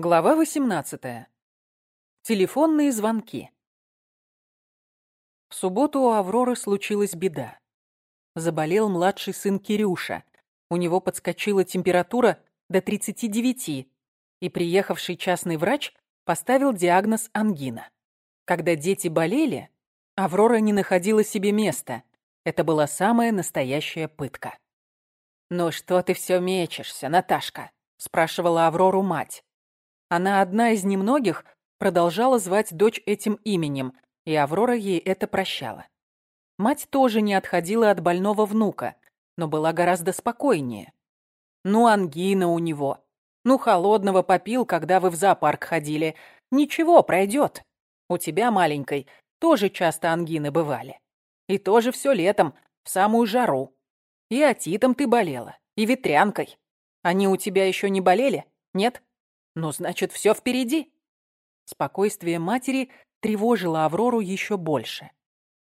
Глава 18. Телефонные звонки. В субботу у Авроры случилась беда. Заболел младший сын Кирюша. У него подскочила температура до 39, и приехавший частный врач поставил диагноз ангина. Когда дети болели, Аврора не находила себе места. Это была самая настоящая пытка. «Ну что ты все мечешься, Наташка?» – спрашивала Аврору мать. Она одна из немногих продолжала звать дочь этим именем, и Аврора ей это прощала. Мать тоже не отходила от больного внука, но была гораздо спокойнее. Ну, ангина у него. Ну, холодного попил, когда вы в зоопарк ходили. Ничего, пройдет. У тебя, маленькой, тоже часто ангины бывали. И тоже все летом, в самую жару. И отитом ты болела, и ветрянкой. Они у тебя еще не болели? Нет? Ну, значит, все впереди. Спокойствие матери тревожило Аврору еще больше.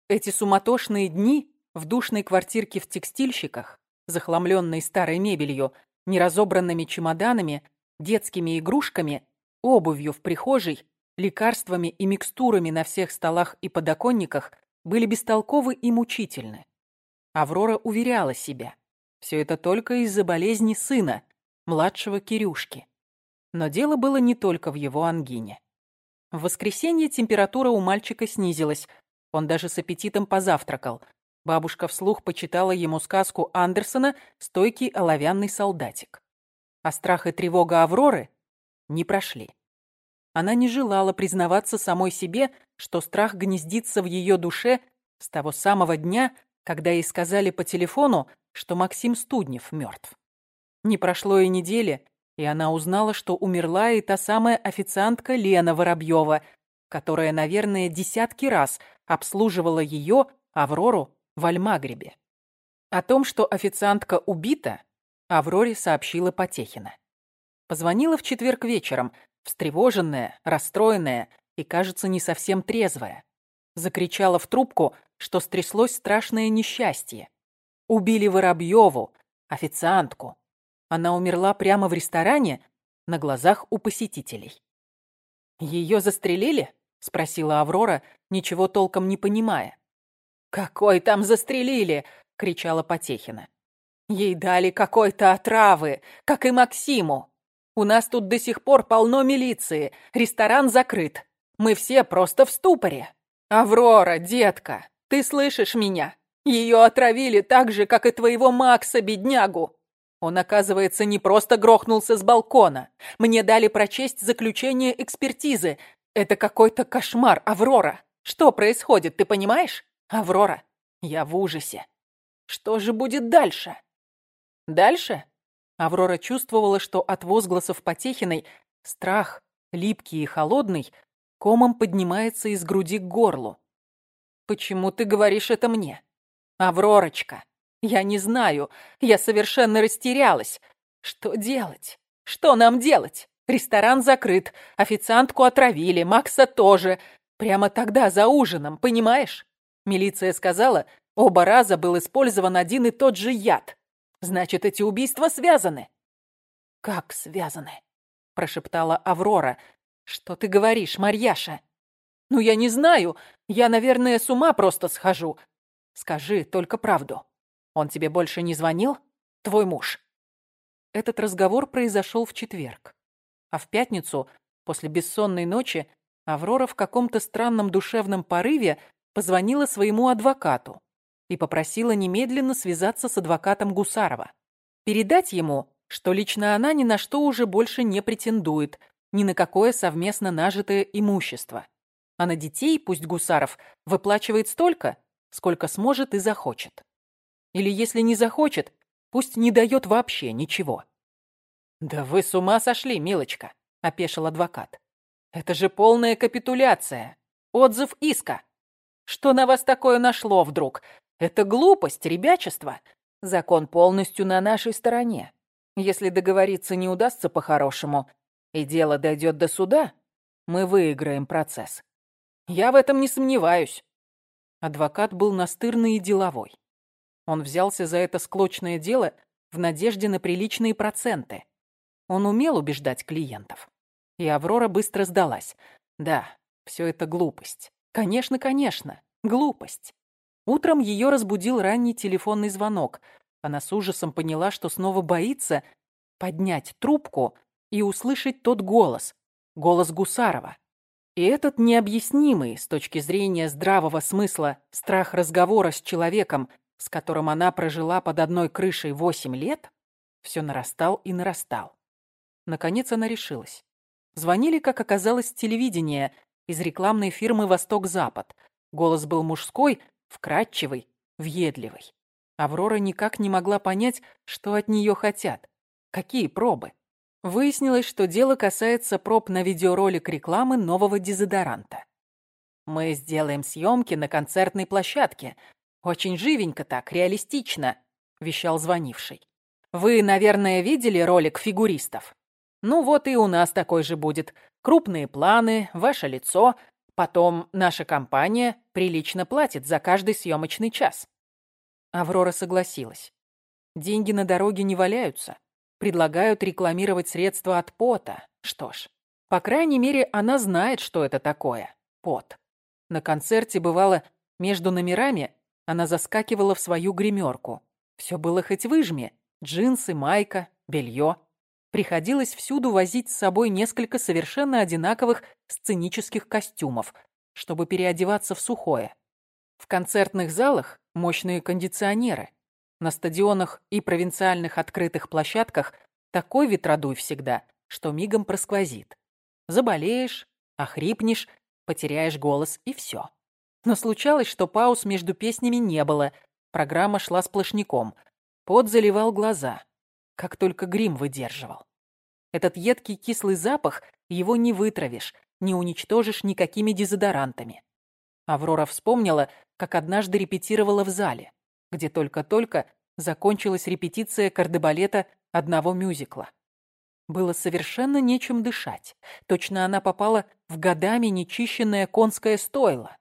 Эти суматошные дни в душной квартирке в текстильщиках, захламленной старой мебелью, неразобранными чемоданами, детскими игрушками, обувью в прихожей, лекарствами и микстурами на всех столах и подоконниках были бестолковы и мучительны. Аврора уверяла себя. Все это только из-за болезни сына, младшего Кирюшки. Но дело было не только в его ангине. В воскресенье температура у мальчика снизилась. Он даже с аппетитом позавтракал. Бабушка вслух почитала ему сказку Андерсона «Стойкий оловянный солдатик». А страх и тревога Авроры не прошли. Она не желала признаваться самой себе, что страх гнездится в ее душе с того самого дня, когда ей сказали по телефону, что Максим Студнев мертв. Не прошло и недели, и она узнала, что умерла и та самая официантка Лена Воробьева, которая, наверное, десятки раз обслуживала ее, Аврору, в Альмагребе. О том, что официантка убита, Авроре сообщила Потехина. Позвонила в четверг вечером, встревоженная, расстроенная и, кажется, не совсем трезвая. Закричала в трубку, что стряслось страшное несчастье. Убили Воробьеву, официантку. Она умерла прямо в ресторане на глазах у посетителей. «Ее застрелили?» — спросила Аврора, ничего толком не понимая. «Какой там застрелили?» — кричала Потехина. «Ей дали какой-то отравы, как и Максиму. У нас тут до сих пор полно милиции, ресторан закрыт. Мы все просто в ступоре. Аврора, детка, ты слышишь меня? Ее отравили так же, как и твоего Макса, беднягу. Он, оказывается, не просто грохнулся с балкона. Мне дали прочесть заключение экспертизы. Это какой-то кошмар, Аврора. Что происходит, ты понимаешь? Аврора, я в ужасе. Что же будет дальше? Дальше? Аврора чувствовала, что от возгласов Потехиной страх, липкий и холодный, комом поднимается из груди к горлу. «Почему ты говоришь это мне? Авророчка, я не знаю. Я совершенно растерялась. Что делать? Что нам делать? Ресторан закрыт, официантку отравили, Макса тоже. Прямо тогда, за ужином, понимаешь? Милиция сказала, оба раза был использован один и тот же яд. Значит, эти убийства связаны. Как связаны? Прошептала Аврора. Что ты говоришь, Марьяша? Ну, я не знаю. Я, наверное, с ума просто схожу. Скажи только правду. Он тебе больше не звонил? Твой муж?» Этот разговор произошел в четверг. А в пятницу, после бессонной ночи, Аврора в каком-то странном душевном порыве позвонила своему адвокату и попросила немедленно связаться с адвокатом Гусарова. Передать ему, что лично она ни на что уже больше не претендует, ни на какое совместно нажитое имущество. А на детей пусть Гусаров выплачивает столько, сколько сможет и захочет. Или если не захочет, пусть не дает вообще ничего. «Да вы с ума сошли, милочка», — опешил адвокат. «Это же полная капитуляция. Отзыв иска. Что на вас такое нашло вдруг? Это глупость, ребячество. Закон полностью на нашей стороне. Если договориться не удастся по-хорошему, и дело дойдет до суда, мы выиграем процесс. Я в этом не сомневаюсь». Адвокат был настырный и деловой. Он взялся за это склочное дело в надежде на приличные проценты. Он умел убеждать клиентов. И Аврора быстро сдалась. Да, все это глупость. Конечно, конечно, глупость. Утром ее разбудил ранний телефонный звонок. Она с ужасом поняла, что снова боится поднять трубку и услышать тот голос. Голос Гусарова. И этот необъяснимый с точки зрения здравого смысла страх разговора с человеком, с которым она прожила под одной крышей восемь лет, все нарастал и нарастал. Наконец она решилась. Звонили, как оказалось, с телевидения, из рекламной фирмы «Восток-Запад». Голос был мужской, вкрадчивый, въедливый. Аврора никак не могла понять, что от нее хотят. Какие пробы? Выяснилось, что дело касается проб на видеоролик рекламы нового дезодоранта. «Мы сделаем съемки на концертной площадке. Очень живенько так, реалистично», — вещал звонивший. «Вы, наверное, видели ролик фигуристов? Ну вот и у нас такой же будет. Крупные планы, ваше лицо. Потом наша компания прилично платит за каждый съемочный час». Аврора согласилась. Деньги на дороге не валяются. Предлагают рекламировать средства от пота. Что ж, по крайней мере, она знает, что это такое. Пот. На концерте бывало между номерами она заскакивала в свою гримерку. Все было хоть выжми. Джинсы, майка, белье. Приходилось всюду возить с собой несколько совершенно одинаковых сценических костюмов, чтобы переодеваться в сухое. В концертных залах мощные кондиционеры. На стадионах и провинциальных открытых площадках такой ветродуй всегда, что мигом просквозит. Заболеешь, охрипнешь, потеряешь голос и все. Но случалось, что пауз между песнями не было, программа шла сплошняком. Пот заливал глаза, как только грим выдерживал. Этот едкий кислый запах его не вытравишь, не уничтожишь никакими дезодорантами. Аврора вспомнила, как однажды репетировала в зале где только-только закончилась репетиция кардебалета одного мюзикла. Было совершенно нечем дышать. Точно она попала в годами нечищенное конское стойло.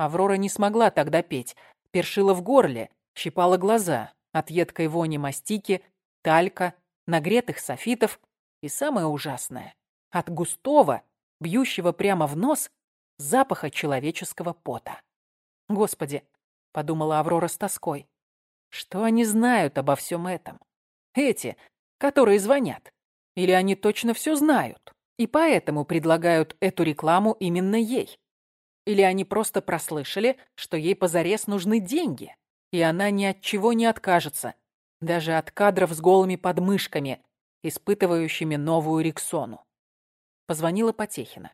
Аврора не смогла тогда петь, першила в горле, щипала глаза от едкой вони мастики, талька, нагретых софитов и самое ужасное — от густого, бьющего прямо в нос, запаха человеческого пота. Господи, — подумала Аврора с тоской. «Что они знают обо всем этом? Эти, которые звонят. Или они точно все знают, и поэтому предлагают эту рекламу именно ей? Или они просто прослышали, что ей позарез нужны деньги, и она ни от чего не откажется, даже от кадров с голыми подмышками, испытывающими новую Риксону?» Позвонила Потехина.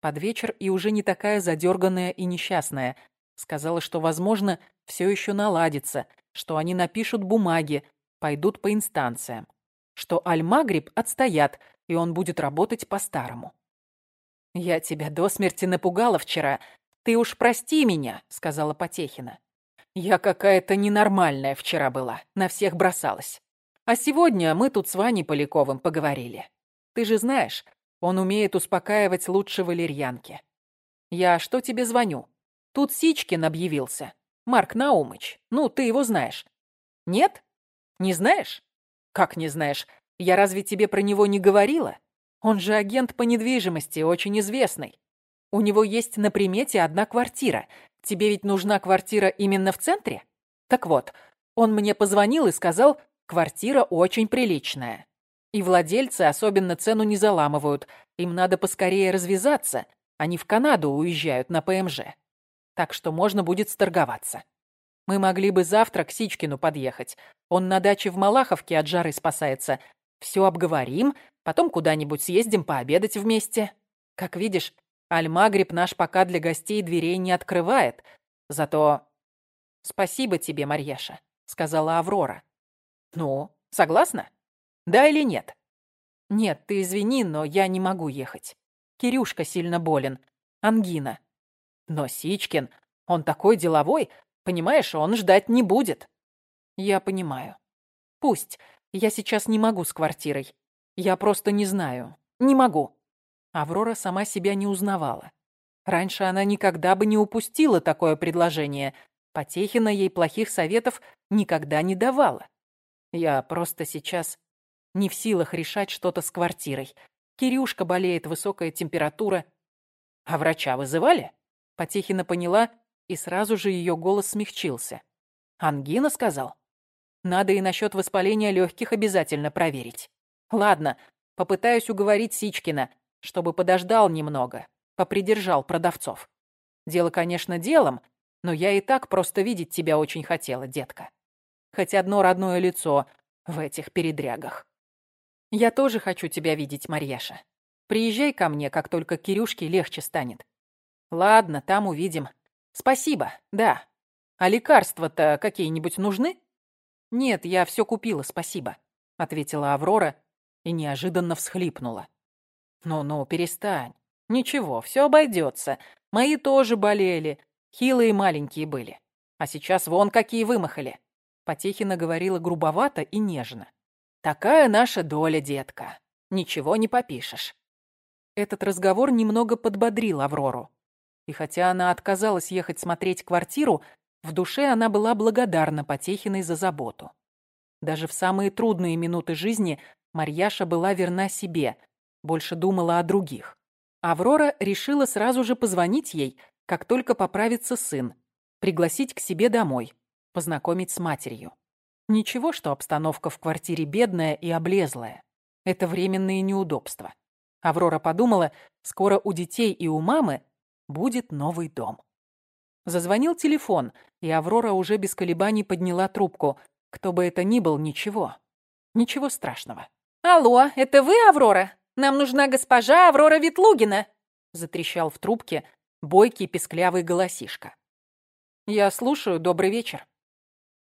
Под вечер и уже не такая задерганная и несчастная, Сказала, что, возможно, все еще наладится, что они напишут бумаги, пойдут по инстанциям, что Аль-Магриб отстоят, и он будет работать по-старому. «Я тебя до смерти напугала вчера. Ты уж прости меня», — сказала Потехина. «Я какая-то ненормальная вчера была, на всех бросалась. А сегодня мы тут с Ваней Поляковым поговорили. Ты же знаешь, он умеет успокаивать лучше валерьянки. Я что тебе звоню? Тут Сичкин объявился. Марк Наумыч. Ну, ты его знаешь. Нет? Не знаешь? Как не знаешь? Я разве тебе про него не говорила? Он же агент по недвижимости, очень известный. У него есть на примете одна квартира. Тебе ведь нужна квартира именно в центре? Так вот, он мне позвонил и сказал, квартира очень приличная. И владельцы особенно цену не заламывают. Им надо поскорее развязаться. Они в Канаду уезжают на ПМЖ так что можно будет сторговаться. Мы могли бы завтра к Сичкину подъехать. Он на даче в Малаховке от жары спасается. Все обговорим, потом куда-нибудь съездим пообедать вместе. Как видишь, Альмагриб наш пока для гостей дверей не открывает. Зато... Спасибо тебе, Марьяша, сказала Аврора. Ну, согласна? Да или нет? Нет, ты извини, но я не могу ехать. Кирюшка сильно болен. Ангина. Но Сичкин, он такой деловой, понимаешь, он ждать не будет. Я понимаю. Пусть. Я сейчас не могу с квартирой. Я просто не знаю. Не могу. Аврора сама себя не узнавала. Раньше она никогда бы не упустила такое предложение. Потехина ей плохих советов никогда не давала. Я просто сейчас не в силах решать что-то с квартирой. Кирюшка болеет, высокая температура. А врача вызывали? Потехина поняла, и сразу же ее голос смягчился. Ангина сказал? Надо и насчет воспаления легких обязательно проверить. Ладно, попытаюсь уговорить Сичкина, чтобы подождал немного, попридержал продавцов. Дело, конечно, делом, но я и так просто видеть тебя очень хотела, детка. Хоть одно родное лицо в этих передрягах. Я тоже хочу тебя видеть, Марьяша. Приезжай ко мне, как только Кирюшке легче станет. Ладно, там увидим. Спасибо, да. А лекарства-то какие-нибудь нужны? Нет, я все купила, спасибо, ответила Аврора и неожиданно всхлипнула. Ну-ну, перестань. Ничего, все обойдется. Мои тоже болели. Хилые маленькие были. А сейчас вон какие вымахали. Потехина говорила грубовато и нежно. Такая наша доля, детка. Ничего не попишешь. Этот разговор немного подбодрил Аврору. И хотя она отказалась ехать смотреть квартиру, в душе она была благодарна Потехиной за заботу. Даже в самые трудные минуты жизни Марьяша была верна себе, больше думала о других. Аврора решила сразу же позвонить ей, как только поправится сын, пригласить к себе домой, познакомить с матерью. Ничего, что обстановка в квартире бедная и облезлая. Это временные неудобства. Аврора подумала, скоро у детей и у мамы будет новый дом. Зазвонил телефон, и Аврора уже без колебаний подняла трубку. Кто бы это ни был, ничего. Ничего страшного. «Алло, это вы, Аврора? Нам нужна госпожа Аврора Ветлугина!» Затрещал в трубке бойкий песклявый голосишка. «Я слушаю. Добрый вечер».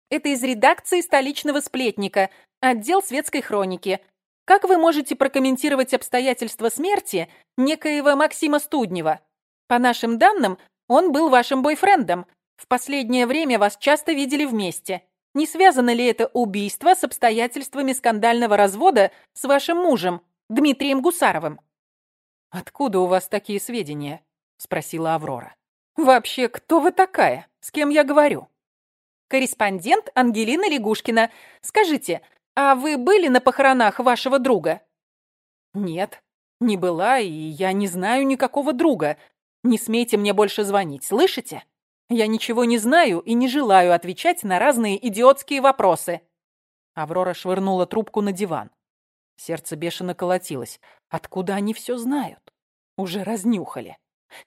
Это из редакции столичного сплетника, отдел светской хроники. Как вы можете прокомментировать обстоятельства смерти некоего Максима Студнева? По нашим данным, он был вашим бойфрендом. В последнее время вас часто видели вместе. Не связано ли это убийство с обстоятельствами скандального развода с вашим мужем, Дмитрием Гусаровым?» «Откуда у вас такие сведения?» — спросила Аврора. «Вообще, кто вы такая? С кем я говорю?» Корреспондент Ангелина Лягушкина. Скажите, а вы были на похоронах вашего друга? Нет, не была, и я не знаю никакого друга. Не смейте мне больше звонить, слышите? Я ничего не знаю и не желаю отвечать на разные идиотские вопросы. Аврора швырнула трубку на диван. Сердце бешено колотилось. Откуда они все знают? Уже разнюхали.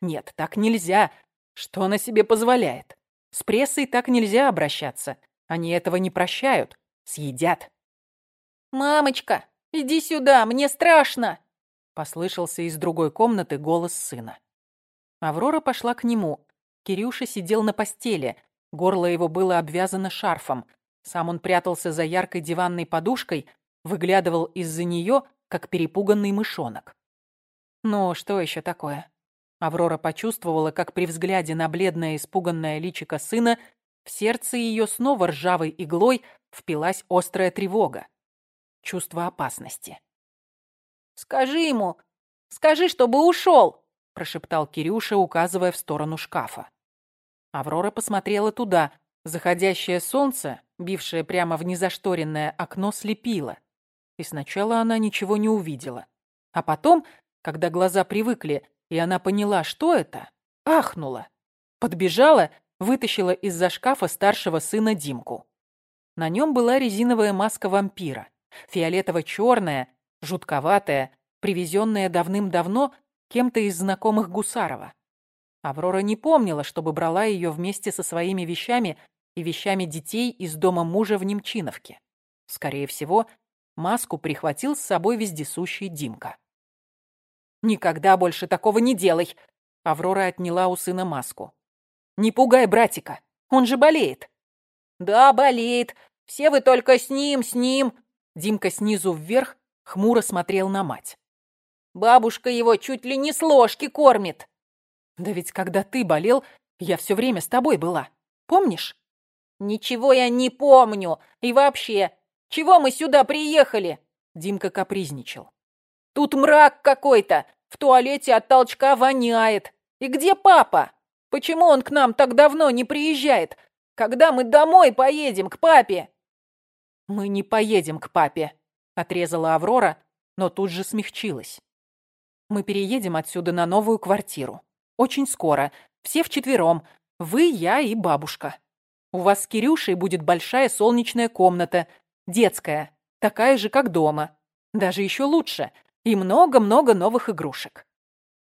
Нет, так нельзя. Что она себе позволяет? С прессой так нельзя обращаться. Они этого не прощают. Съедят. «Мамочка, иди сюда, мне страшно!» Послышался из другой комнаты голос сына. Аврора пошла к нему. Кирюша сидел на постели. Горло его было обвязано шарфом. Сам он прятался за яркой диванной подушкой, выглядывал из-за нее, как перепуганный мышонок. Ну, что еще такое? Аврора почувствовала, как при взгляде на бледное испуганное личико сына в сердце ее снова ржавой иглой впилась острая тревога. Чувство опасности. «Скажи ему! Скажи, чтобы ушел!» Прошептал Кирюша, указывая в сторону шкафа. Аврора посмотрела туда. Заходящее солнце, бившее прямо в незашторенное окно, слепило. И сначала она ничего не увидела. А потом, когда глаза привыкли, и она поняла, что это, ахнула. Подбежала, вытащила из-за шкафа старшего сына Димку. На нем была резиновая маска вампира, фиолетово-черная, жутковатая, привезенная давным-давно кем-то из знакомых Гусарова. Аврора не помнила, чтобы брала ее вместе со своими вещами и вещами детей из дома мужа в Немчиновке. Скорее всего, маску прихватил с собой вездесущий Димка. «Никогда больше такого не делай!» Аврора отняла у сына маску. «Не пугай братика, он же болеет!» «Да, болеет. Все вы только с ним, с ним!» Димка снизу вверх хмуро смотрел на мать. «Бабушка его чуть ли не с ложки кормит!» «Да ведь когда ты болел, я все время с тобой была. Помнишь?» «Ничего я не помню. И вообще, чего мы сюда приехали?» Димка капризничал. Тут мрак какой-то. В туалете от толчка воняет. И где папа? Почему он к нам так давно не приезжает? Когда мы домой поедем к папе?» «Мы не поедем к папе», — отрезала Аврора, но тут же смягчилась. Мы переедем отсюда на новую квартиру. Очень скоро. Все вчетвером. Вы, я и бабушка. У вас с Кирюшей будет большая солнечная комната, детская, такая же, как дома. Даже еще лучше. И много-много новых игрушек.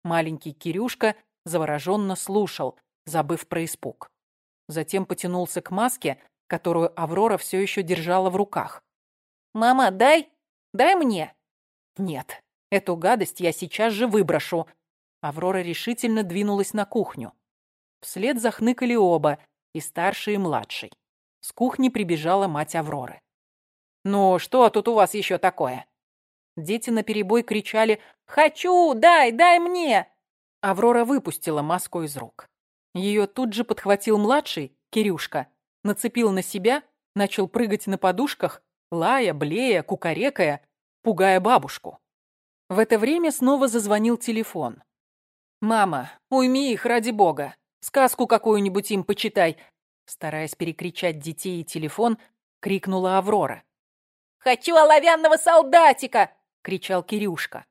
Маленький Кирюшка завороженно слушал, забыв про испуг. Затем потянулся к маске, которую Аврора все еще держала в руках. «Мама, дай! Дай мне!» «Нет, эту гадость я сейчас же выброшу!» Аврора решительно двинулась на кухню. Вслед захныкали оба, и старший, и младший. С кухни прибежала мать Авроры. «Ну, что тут у вас еще такое?» Дети наперебой кричали «Хочу! Дай! Дай мне!» Аврора выпустила маску из рук. Ее тут же подхватил младший, Кирюшка, нацепил на себя, начал прыгать на подушках, лая, блея, кукарекая, пугая бабушку. В это время снова зазвонил телефон. «Мама, уйми их, ради бога! Сказку какую-нибудь им почитай!» Стараясь перекричать детей и телефон, крикнула Аврора. «Хочу оловянного солдатика!» — кричал Кирюшка.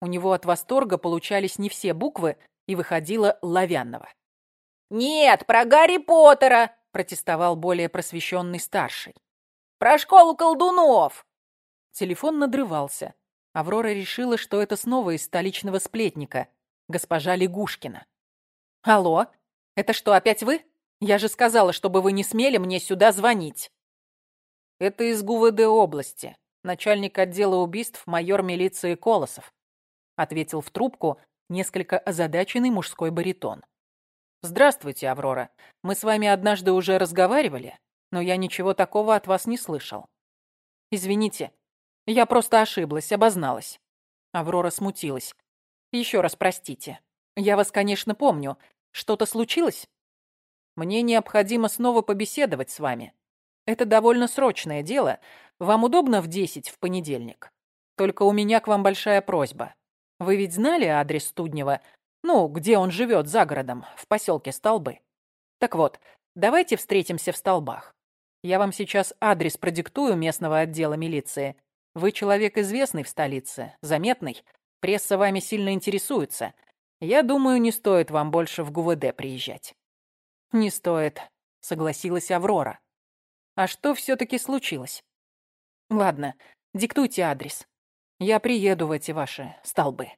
У него от восторга получались не все буквы, и выходило «ловянного». «Нет, про Гарри Поттера!» — протестовал более просвещенный старший. «Про школу колдунов!» Телефон надрывался. Аврора решила, что это снова из столичного сплетника, госпожа Лягушкина. «Алло, это что, опять вы? Я же сказала, чтобы вы не смели мне сюда звонить». «Это из ГУВД области, начальник отдела убийств майор милиции Колосов», ответил в трубку несколько озадаченный мужской баритон. «Здравствуйте, Аврора. Мы с вами однажды уже разговаривали, но я ничего такого от вас не слышал. Извините, я просто ошиблась, обозналась». Аврора смутилась. «Еще раз простите. Я вас, конечно, помню. Что-то случилось? Мне необходимо снова побеседовать с вами. Это довольно срочное дело. Вам удобно в десять в понедельник? Только у меня к вам большая просьба. Вы ведь знали адрес Студнева, ну, где он живет за городом, в поселке Столбы. Так вот, давайте встретимся в Столбах. Я вам сейчас адрес продиктую местного отдела милиции. Вы человек известный в столице, заметный. Пресса вами сильно интересуется. Я думаю, не стоит вам больше в ГУВД приезжать. Не стоит, согласилась Аврора. А что все-таки случилось? Ладно, диктуйте адрес. Я приеду в эти ваши столбы.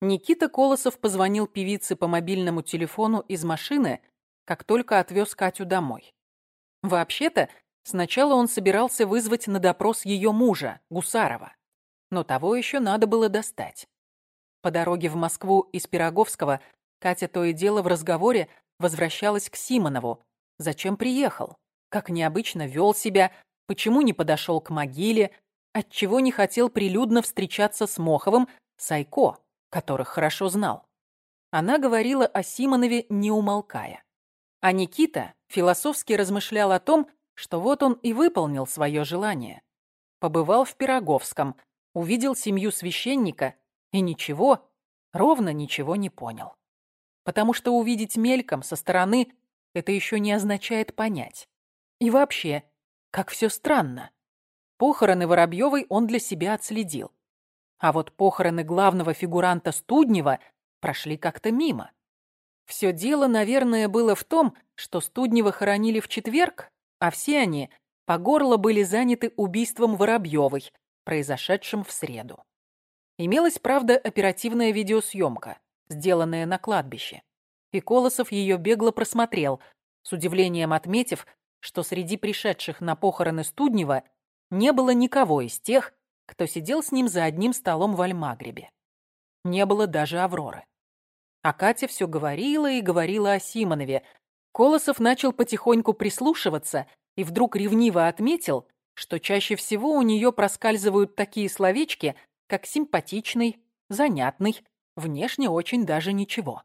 Никита Колосов позвонил певице по мобильному телефону из машины, как только отвез Катю домой. Вообще-то, сначала он собирался вызвать на допрос ее мужа, Гусарова. Но того еще надо было достать. По дороге в Москву из Пироговского Катя то и дело в разговоре возвращалась к Симонову. Зачем приехал? Как необычно вел себя? Почему не подошел к могиле? Отчего не хотел прилюдно встречаться с Моховым, Сайко? которых хорошо знал. Она говорила о Симонове, не умолкая. А Никита философски размышлял о том, что вот он и выполнил свое желание. Побывал в Пироговском, увидел семью священника и ничего, ровно ничего не понял. Потому что увидеть мельком со стороны это еще не означает понять. И вообще, как все странно. Похороны Воробьевой он для себя отследил. А вот похороны главного фигуранта Студнева прошли как-то мимо. Все дело, наверное, было в том, что Студнева хоронили в четверг, а все они по горло были заняты убийством Воробьевой, произошедшим в среду. Имелась, правда, оперативная видеосъемка, сделанная на кладбище. И Колосов ее бегло просмотрел, с удивлением отметив, что среди пришедших на похороны Студнева не было никого из тех, кто сидел с ним за одним столом в Альмагребе. Не было даже Авроры. А Катя все говорила и говорила о Симонове. Колосов начал потихоньку прислушиваться и вдруг ревниво отметил, что чаще всего у нее проскальзывают такие словечки, как симпатичный, занятный, внешне очень даже ничего.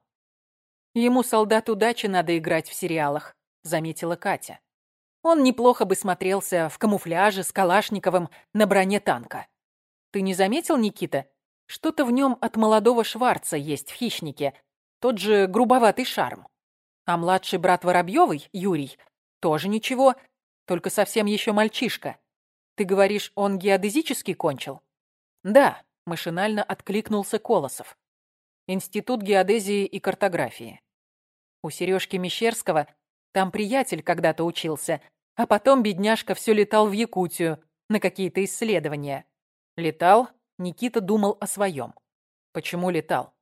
«Ему солдат удачи надо играть в сериалах», — заметила Катя. «Он неплохо бы смотрелся в камуфляже с Калашниковым на броне танка». Ты не заметил, Никита? Что-то в нем от молодого Шварца есть в «Хищнике». Тот же грубоватый шарм. А младший брат Воробьевой, Юрий, тоже ничего, только совсем еще мальчишка. Ты говоришь, он геодезический кончил? Да, машинально откликнулся Колосов. Институт геодезии и картографии. У Сережки Мещерского там приятель когда-то учился, а потом бедняжка все летал в Якутию на какие-то исследования. Летал, Никита думал о своем. Почему летал?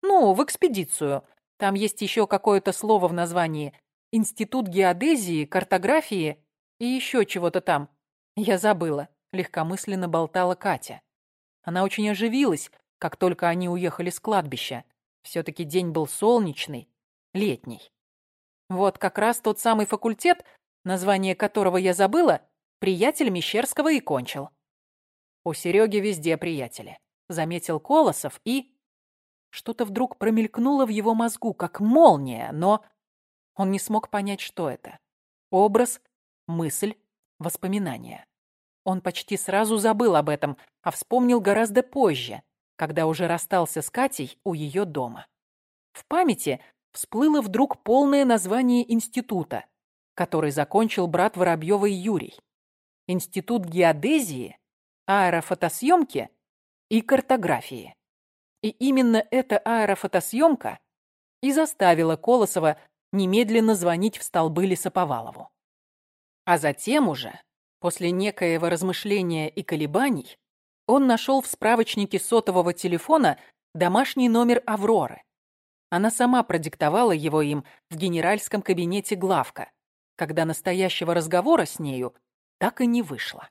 Ну, в экспедицию. Там есть еще какое-то слово в названии. Институт геодезии, картографии и еще чего-то там. Я забыла. Легкомысленно болтала Катя. Она очень оживилась, как только они уехали с кладбища. Все-таки день был солнечный, летний. Вот как раз тот самый факультет, название которого я забыла, приятель Мещерского и кончил. У Сереги везде приятели. Заметил Колосов и... Что-то вдруг промелькнуло в его мозгу, как молния, но он не смог понять, что это. Образ, мысль, воспоминание. Он почти сразу забыл об этом, а вспомнил гораздо позже, когда уже расстался с Катей у ее дома. В памяти всплыло вдруг полное название института, который закончил брат Воробьевой Юрий. Институт геодезии, аэрофотосъемки и картографии. И именно эта аэрофотосъемка и заставила Колосова немедленно звонить в столбы Лесоповалову. А затем уже, после некоего размышления и колебаний, он нашел в справочнике сотового телефона домашний номер Авроры. Она сама продиктовала его им в генеральском кабинете главка, когда настоящего разговора с нею так и не вышло.